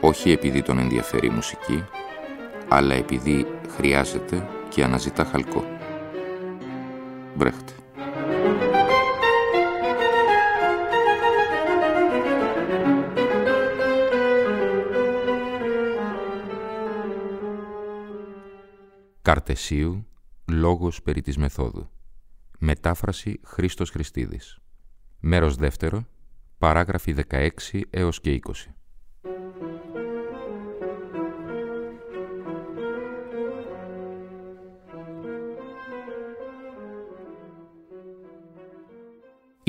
όχι επειδή τον ενδιαφέρει η μουσική, αλλά επειδή χρειάζεται και αναζητά χαλκό. Μπρέχτε. Καρτεσίου, λόγος περί της μεθόδου. Μετάφραση Χρήστος Χριστίδης. Μέρος δεύτερο, παράγραφοι 16 έως και 20.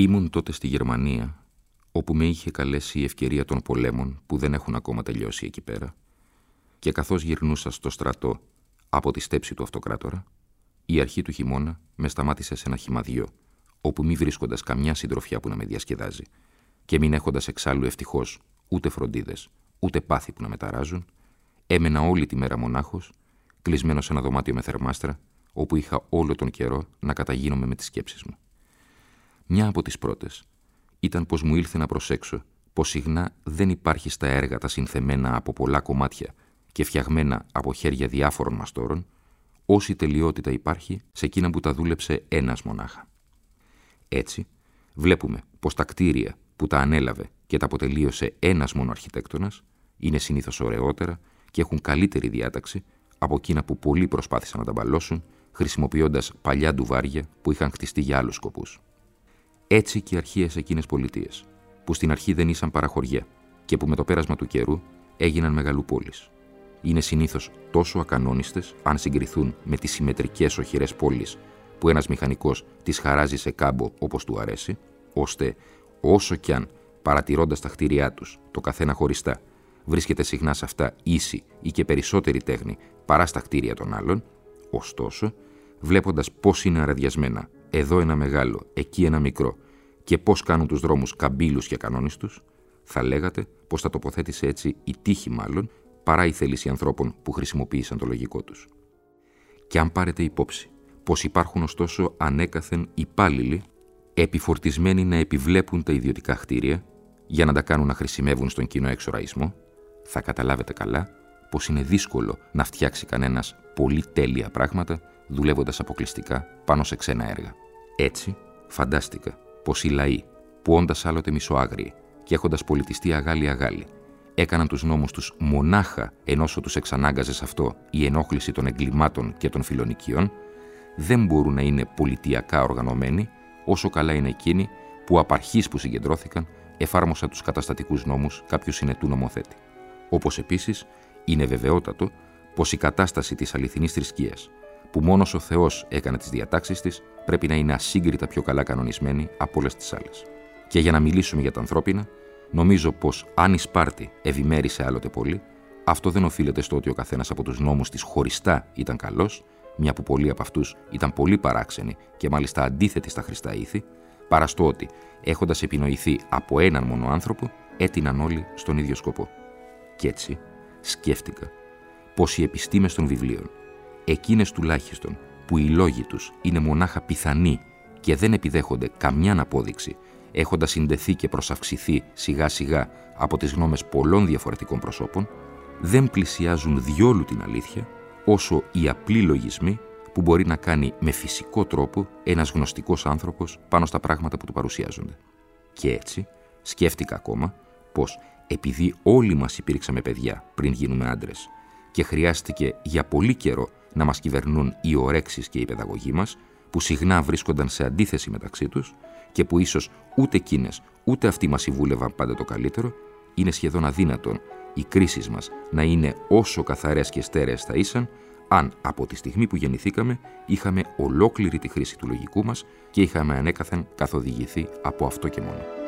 Ήμουν τότε στη Γερμανία, όπου με είχε καλέσει η ευκαιρία των πολέμων που δεν έχουν ακόμα τελειώσει εκεί πέρα, και καθώς γυρνούσα στο στρατό από τη στέψη του αυτοκράτορα, η αρχή του χειμώνα με σταμάτησε σε ένα χυμαδιό, όπου μη βρίσκοντας καμιά συντροφιά που να με διασκεδάζει, και μην έχοντας εξάλλου ευτυχώς ούτε φροντίδες, ούτε πάθη που να με ταράζουν, έμενα όλη τη μέρα μονάχος, κλεισμένο σε ένα δωμάτιο με θερμάστρα, όπου είχα όλο τον καιρό να καταγίνομαι με τις σκέψεις μου. Μια από τις πρώτες ήταν πως μου ήλθε να προσέξω πως συχνά δεν υπάρχει στα έργα τα συνθεμένα από πολλά κομμάτια και φτιαγμένα από χέρια διάφορων μαστόρων, όση τελειότητα υπάρχει σε εκείνα που τα δούλεψε ένας μονάχα. Έτσι, βλέπουμε πως τα κτίρια που τα ανέλαβε και τα αποτελείωσε ένας μόνο αρχιτέκτονας είναι συνήθως ωραιότερα και έχουν καλύτερη διάταξη από εκείνα που πολλοί προσπάθησαν να τα μπαλώσουν χρησιμοποιώντας παλιά ντουβάρια που είχαν χτιστεί για άλλους σκοπούς. Έτσι και οι αρχαίες εκείνες πολιτείες, που στην αρχή δεν ήσαν παραχωριά και που με το πέρασμα του καιρού έγιναν μεγαλοπόλει. Είναι συνήθως τόσο ακανόνιστες, αν συγκριθούν με τις συμμετρικές οχυρές πόλει που ένας μηχανικός τις χαράζει σε κάμπο όπως του αρέσει, ώστε όσο κι αν παρατηρώντας τα κτίρια τους, το καθένα χωριστά, βρίσκεται συχνά σε αυτά ίση ή και περισσότερη τέχνη παρά στα κτίρια των άλλων, ωστόσο, βλέποντας πώς είναι αραδιασμένα εδώ ένα μεγάλο, εκεί ένα μικρό, και πώς κάνουν τους δρόμους καμπύλους και κανόνιστους, θα λέγατε πως τα τοποθέτησε έτσι η τύχη μάλλον, παρά η θέληση ανθρώπων που χρησιμοποίησαν το λογικό τους. Και αν πάρετε υπόψη πως υπάρχουν ωστόσο ανέκαθεν υπάλληλοι επιφορτισμένοι να επιβλέπουν τα ιδιωτικά κτίρια για να τα κάνουν να χρησιμεύουν στον κοινό εξοραϊσμό, θα καταλάβετε καλά πως είναι δύσκολο να φτιάξει κανένας πολύ τέλεια πράγματα δουλεύοντας αποκλειστικά πάνω σε ξένα έργα. Έτσι, φαντάστηκα πως οι λαοί, που όντα άλλοτε μισοάγριοι και έχοντας πολιτιστεί αγάλι-αγάλι, έκαναν τους νόμους τους μονάχα ενώ τους εξανάγκαζε σε αυτό η ενόχληση των εγκλημάτων και των φιλονικιών, δεν μπορούν να είναι πολιτιακά οργανωμένοι όσο καλά είναι εκείνοι που απ' αρχής που συγκεντρώθηκαν εφάρμοσαν τους καταστατικούς νόμους κάποιου συνετού νομοθέτη. Όπως επίσης είναι βεβαιότατο πως η κατάσταση της αληθινής θρησκείας που μόνος ο Θεός έκανε τις διατάξεις της, πρέπει να είναι ασύγκριτα πιο καλά κανονισμένη από όλες τις άλλες. Και για να μιλήσουμε για τα ανθρώπινα, νομίζω πως αν η Σπάρτη ευημέρισε άλλοτε πολύ, αυτό δεν οφείλεται στο ότι ο καθένας από τους νόμους της χωριστά ήταν καλός, μια που πολλοί από αυτούς ήταν πολύ παράξενοι και μάλιστα αντίθετοι στα χρηστά ήθη, παρά στο ότι, έχοντας επινοηθεί από έναν μόνο άνθρωπο, έτειναν όλοι στον ίδιο σκοπό. Κι έτσι σκέφτηκα πως οι επιστήμες των βιβλίων εκείνες τουλάχιστον που οι λόγοι τους είναι μονάχα πιθανοί και δεν επιδέχονται καμιά απόδειξη, έχοντας συνδεθεί και προσαυξηθεί σιγά σιγά από τις γνώμες πολλών διαφορετικών προσώπων, δεν πλησιάζουν διόλου την αλήθεια, όσο οι απλοί λογισμοί που μπορεί να κάνει με φυσικό τρόπο ένας γνωστικός άνθρωπος πάνω στα πράγματα που του παρουσιάζονται. Και έτσι σκέφτηκα ακόμα πως επειδή όλοι μας υπήρξαμε παιδιά πριν γίνουμε άντρες και χρειάστηκε για πολύ καιρό να μας κυβερνούν οι ορέξεις και οι παιδαγωγοί μας, που συχνά βρίσκονταν σε αντίθεση μεταξύ τους και που ίσως ούτε εκείνες ούτε αυτοί μας συμβούλευαν πάντα το καλύτερο, είναι σχεδόν αδύνατον οι κρίσεις μας να είναι όσο καθαρές και στέρεες θα ήσαν, αν από τη στιγμή που γεννηθήκαμε είχαμε ολόκληρη τη χρήση του λογικού μας και είχαμε ανέκαθεν καθοδηγηθεί από αυτό και μόνο.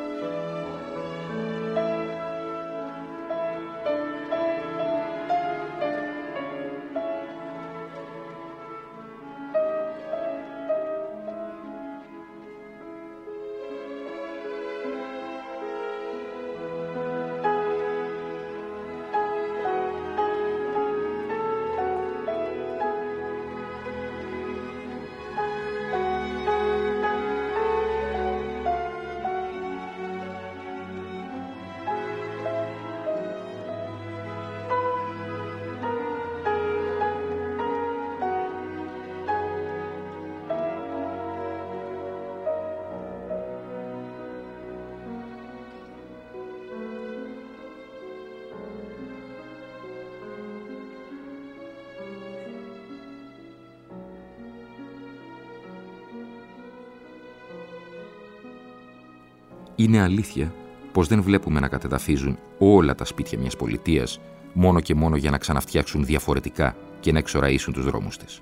Είναι αλήθεια πως δεν βλέπουμε να κατεδαφίζουν όλα τα σπίτια μιας πολιτείας μόνο και μόνο για να ξαναφτιάξουν διαφορετικά και να εξοραίσουν τους δρόμους της.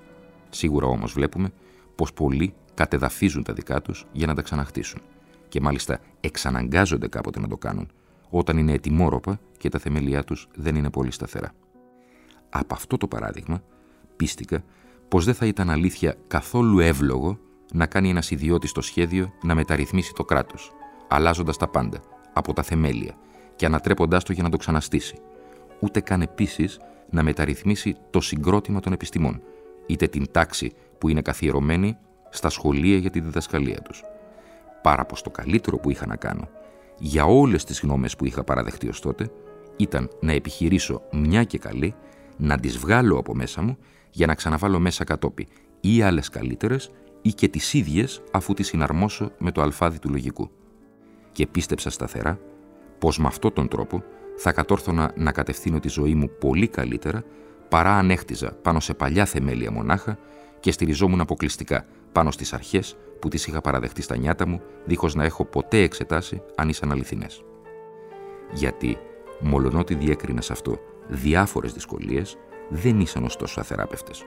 Σίγουρα όμως βλέπουμε πως πολλοί κατεδαφίζουν τα δικά τους για να τα ξαναχτίσουν και μάλιστα εξαναγκάζονται κάποτε να το κάνουν όταν είναι ετοιμόρροπα και τα θεμελιά τους δεν είναι πολύ σταθερά. Από αυτό το παράδειγμα πίστηκα πως δεν θα ήταν αλήθεια καθόλου εύλογο να κάνει ένας ιδιώτης το σχέδιο να μεταρρυθμίσει το κράτος, αλλάζοντας τα πάντα, από τα θεμέλια και ανατρέποντάς το για να το ξαναστήσει. Ούτε καν επίσης να μεταρρυθμίσει το συγκρότημα των επιστημών, είτε την τάξη που είναι καθιερωμένη στα σχολεία για τη διδασκαλία τους. Πάρα πως το καλύτερο που είχα να κάνω για όλες τις γνώμες που είχα παραδεχτεί ως τότε ήταν να επιχειρήσω μια και καλή να τις βγάλω από μέσα μου για να ξαναβάλω μέσα κατόπι ή άλλες καλύτερες ή και τις ίδιες αφού τις συναρμόσω με το αλφάδι του λογικού. Και πίστεψα σταθερά πως με αυτόν τον τρόπο θα κατόρθωνα να κατευθύνω τη ζωή μου πολύ καλύτερα παρά αν έχτιζα πάνω σε παλιά θεμέλια μονάχα και στηριζόμουν αποκλειστικά πάνω στις αρχές που τις είχα παραδεχτεί στα νιάτα μου δίχως να έχω ποτέ εξετάσει αν ήσαν αληθινές. Γιατί, μολονότι διέκρινα σε αυτό διάφορες δυσκολίες, δεν ήσαν ωστόσο αθεράπευτες,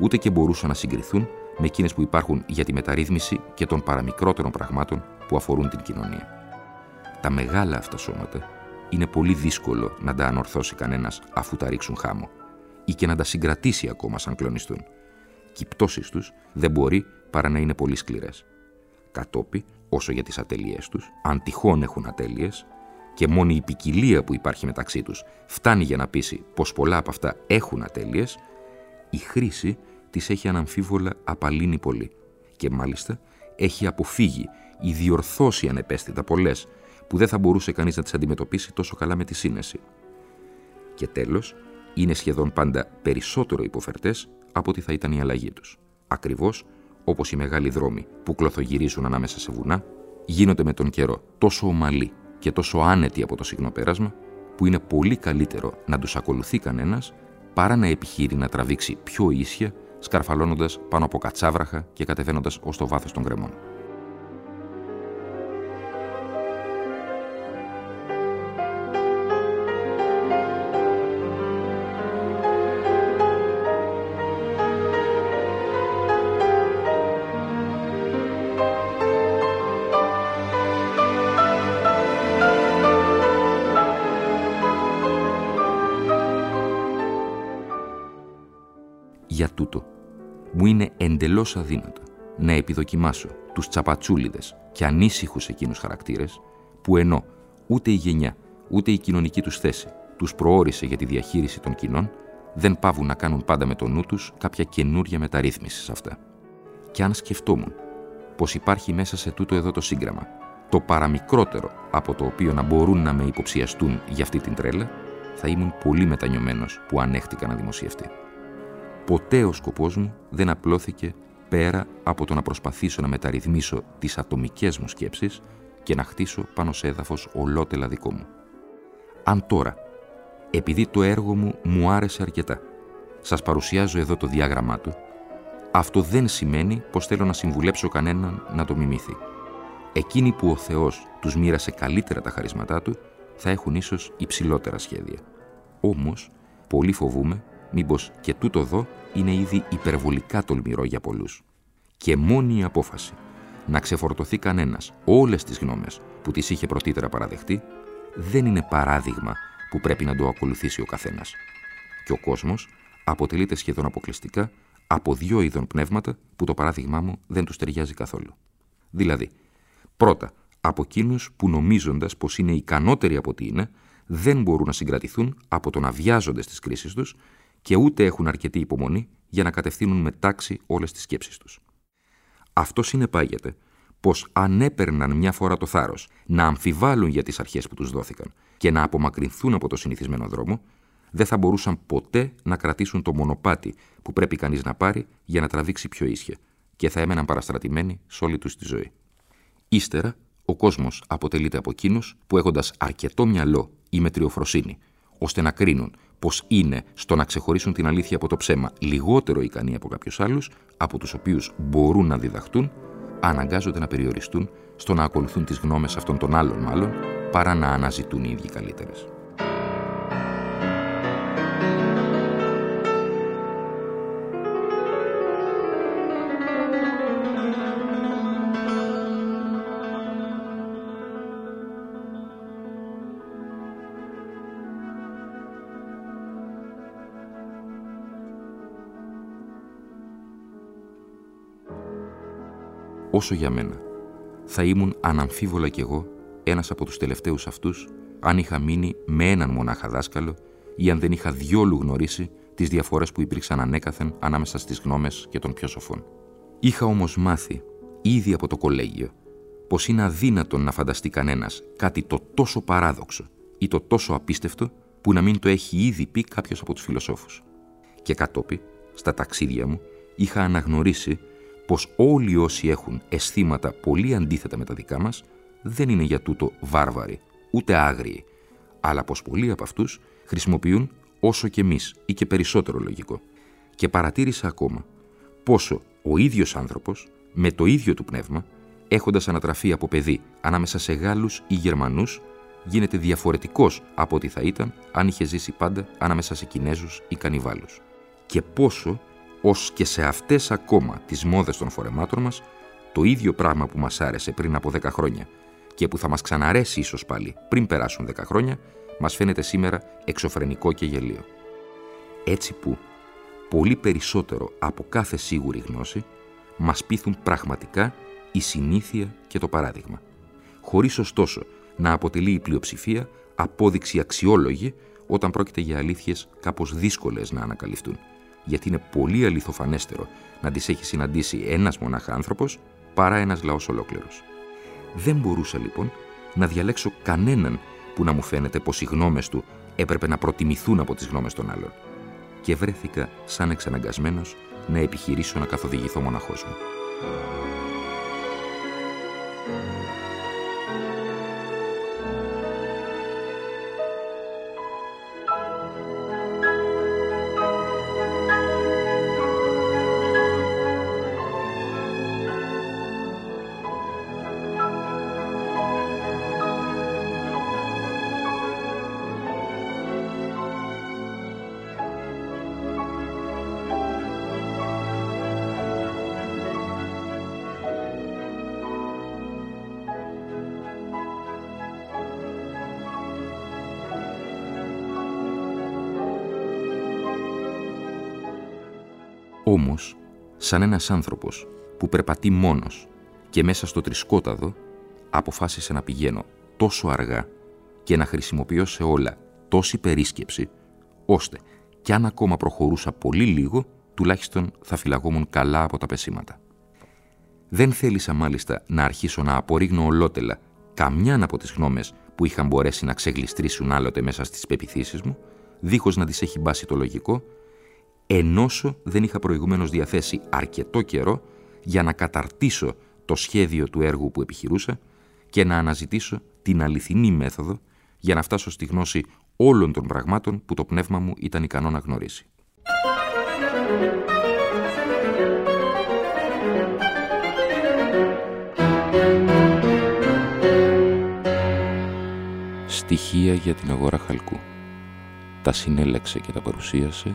ούτε και μπορούσαν να συγκριθούν με εκείνες που υπάρχουν για τη μεταρρύθμιση και των παραμικρότερων πραγμάτων που αφορούν την κοινωνία. Τα μεγάλα αυτά σώματα είναι πολύ δύσκολο να τα ανορθώσει κανένας αφού τα ρίξουν χάμω ή και να τα συγκρατήσει ακόμα σαν κλονιστούν. Και οι πτώσεις τους δεν μπορεί παρά να είναι πολύ σκληρές. Κατόπι, όσο για τις ατέλειέ τους, αν τυχόν έχουν ατέλειες, και μόνη η ποικιλία που υπάρχει μεταξύ τους φτάνει για να πείσει πως πολλά από αυτά έχουν ατέλειες, η χρήση τις έχει αναμφίβολα απαλύνει πολύ και μάλιστα έχει αποφύγει ή διορθώσει ανεπαίσθητα πολλές που δεν θα μπορούσε κανείς να τις αντιμετωπίσει τόσο καλά με τη σύνεση. Και τέλος, είναι σχεδόν πάντα περισσότερο υποφερτές από ότι θα ήταν η αλλαγή τους. Ακριβώς όπως οι μεγάλοι δρόμοι που κλωθογυρίζουν ανάμεσα σε βουνά, γίνονται με τον καιρό τόσο ομαλοί και τόσο άνετοι από το συγνοπέρασμα, που είναι πολύ καλύτερο να τους ακολουθεί κανένας παρά να επιχείρει να τραβήξει πιο ίσια σκαρφαλώνοντας πάνω από κατσάβραχα και κατεβαίνοντας ως το βάθος των γκρεμών. Για τούτο, μου είναι εντελώς αδύνατο να επιδοκιμάσω τους τσαπατσούλιδες και ανήσυχους εκείνους χαρακτήρες που ενώ ούτε η γενιά ούτε η κοινωνική τους θέση τους προόρισε για τη διαχείριση των κοινών δεν πάβουν να κάνουν πάντα με το νου τους κάποια καινούρια μεταρρύθμιση σε αυτά. Και αν σκεφτόμουν πως υπάρχει μέσα σε τούτο εδώ το σύγγραμμα το παραμικρότερο από το οποίο να μπορούν να με υποψιαστούν για αυτή την τρέλα, θα ήμουν πολύ μετανιωμένος που ανέχτηκα να δημοσιευτεί ποτέ ο σκοπός μου δεν απλώθηκε πέρα από το να προσπαθήσω να μεταρρυθμίσω τις ατομικές μου σκέψεις και να χτίσω πάνω σε έδαφος ολότελα δικό μου. Αν τώρα, επειδή το έργο μου μου άρεσε αρκετά, σας παρουσιάζω εδώ το διάγραμμά του, αυτό δεν σημαίνει πως θέλω να συμβουλέψω κανέναν να το μιμήθει. Εκείνοι που ο Θεός τους μοίρασε καλύτερα τα χαρίσματά του, θα έχουν ίσως υψηλότερα σχέδια. Όμως, πολύ φοβούμαι μήπως και τούτο εδώ είναι ήδη υπερβολικά τολμηρό για πολλούς. Και μόνη η απόφαση να ξεφορτωθεί κανένας όλες τις γνώμες που τις είχε πρωτήτερα παραδεχτεί, δεν είναι παράδειγμα που πρέπει να το ακολουθήσει ο καθένας. Και ο κόσμος αποτελείται σχεδόν αποκλειστικά από δύο είδων πνεύματα που το παράδειγμά μου δεν τους ταιριάζει καθόλου. Δηλαδή, πρώτα, από εκείνους που νομίζοντας πως είναι ικανότεροι από ό,τι είναι, δεν μπορούν να συγκρατηθούν από το να βιάζονται στις κρίσεις τους και ούτε έχουν αρκετή υπομονή για να κατευθύνουν με τάξη όλες τις σκέψεις τους. Αυτό συνεπάγεται πως αν έπαιρναν μια φορά το θάρρος να αμφιβάλλουν για τις αρχές που τους δόθηκαν και να απομακρυνθούν από το συνηθισμένο δρόμο, δεν θα μπορούσαν ποτέ να κρατήσουν το μονοπάτι που πρέπει κανείς να πάρει για να τραβήξει πιο ίσια και θα έμεναν παραστρατημένοι σε όλη τους τη ζωή. Ύστερα, ο κόσμος αποτελείται από εκείνους που έχοντας αρκετό μυαλό ή μετριοφροσύνη, ώστε να κρίνουν πως είναι στο να ξεχωρίσουν την αλήθεια από το ψέμα λιγότερο ικανοί από κάποιους άλλους, από τους οποίους μπορούν να διδαχτούν, αναγκάζονται να περιοριστούν στο να ακολουθούν τις γνώμες αυτών των άλλων μάλλον, παρά να αναζητούν οι ίδιοι καλύτερες. Όσο για μένα. Θα ήμουν αναμφίβολα κι εγώ ένας από τους τελευταίους αυτούς αν είχα μείνει με έναν μονάχα δάσκαλο ή αν δεν είχα διόλου γνωρίσει τις διαφορές που υπήρξαν ανέκαθεν ανάμεσα στις γνώμες και των πιο σοφών. Είχα όμως μάθει ήδη από το κολέγιο πως είναι αδύνατον να φανταστεί κανένας κάτι το τόσο παράδοξο ή το τόσο απίστευτο που να μην το έχει ήδη πει κάποιος από τους φιλοσόφους. Και κατόπι, στα ταξίδια μου, είχα αναγνωρίσει πως όλοι όσοι έχουν αισθήματα πολύ αντίθετα με τα δικά μας δεν είναι για τούτο βάρβαροι, ούτε άγριοι, αλλά πως πολλοί από αυτούς χρησιμοποιούν όσο και εμείς ή και περισσότερο λογικό. Και παρατήρησα ακόμα πόσο ο ίδιος άνθρωπος, με το ίδιο του πνεύμα, έχοντας ανατραφεί από παιδί ανάμεσα σε Γάλλους ή Γερμανούς, γίνεται διαφορετικός από ό,τι θα ήταν αν είχε ζήσει πάντα ανάμεσα σε Κινέζους ή Κανιβάλους. Και πόσο ως και σε αυτές ακόμα τις μόδες των φορεμάτων μας, το ίδιο πράγμα που μας άρεσε πριν από 10 χρόνια και που θα μας ξαναρέσει ίσως πάλι πριν περάσουν 10 χρόνια, μας φαίνεται σήμερα εξωφρενικό και γελίο. Έτσι που, πολύ περισσότερο από κάθε σίγουρη γνώση, μας πείθουν πραγματικά η συνήθεια και το παράδειγμα. Χωρίς ωστόσο να αποτελεί η πλειοψηφία απόδειξη αξιόλογη όταν πρόκειται για αλήθειες κάπως δύσκολες να ανακαλυφθούν γιατί είναι πολύ αληθοφανέστερο να τις έχει συναντήσει ένας μονάχα άνθρωπος παρά ένας λαός ολόκληρος. Δεν μπορούσα λοιπόν να διαλέξω κανέναν που να μου φαίνεται πως οι γνώμες του έπρεπε να προτιμηθούν από τις γνώμες των άλλων και βρέθηκα σαν εξαναγκασμένος να επιχειρήσω να καθοδηγηθώ μοναχός μου. Όμως, σαν ένας άνθρωπος που περπατεί μόνος και μέσα στο τρισκόταδο, αποφάσισε να πηγαίνω τόσο αργά και να χρησιμοποιώ σε όλα τόση περίσκεψη, ώστε κι αν ακόμα προχωρούσα πολύ λίγο, τουλάχιστον θα φυλαγόμουν καλά από τα πεσήματα. Δεν θέλησα μάλιστα να αρχίσω να απορρίγνω ολότελα καμιάν από τις γνώμες που είχαν μπορέσει να ξεγλιστρήσουν άλλοτε μέσα στις πεπιθήσεις μου, δίχως να τις έχει μπάσει το λογικό ενώσο δεν είχα προηγουμένως διαθέσει αρκετό καιρό για να καταρτήσω το σχέδιο του έργου που επιχειρούσα και να αναζητήσω την αληθινή μέθοδο για να φτάσω στη γνώση όλων των πραγμάτων που το πνεύμα μου ήταν ικανό να γνωρίσει. Στοιχεία για την αγορά χαλκού. Τα συνέλεξε και τα παρουσίασε